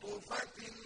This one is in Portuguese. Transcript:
povo vai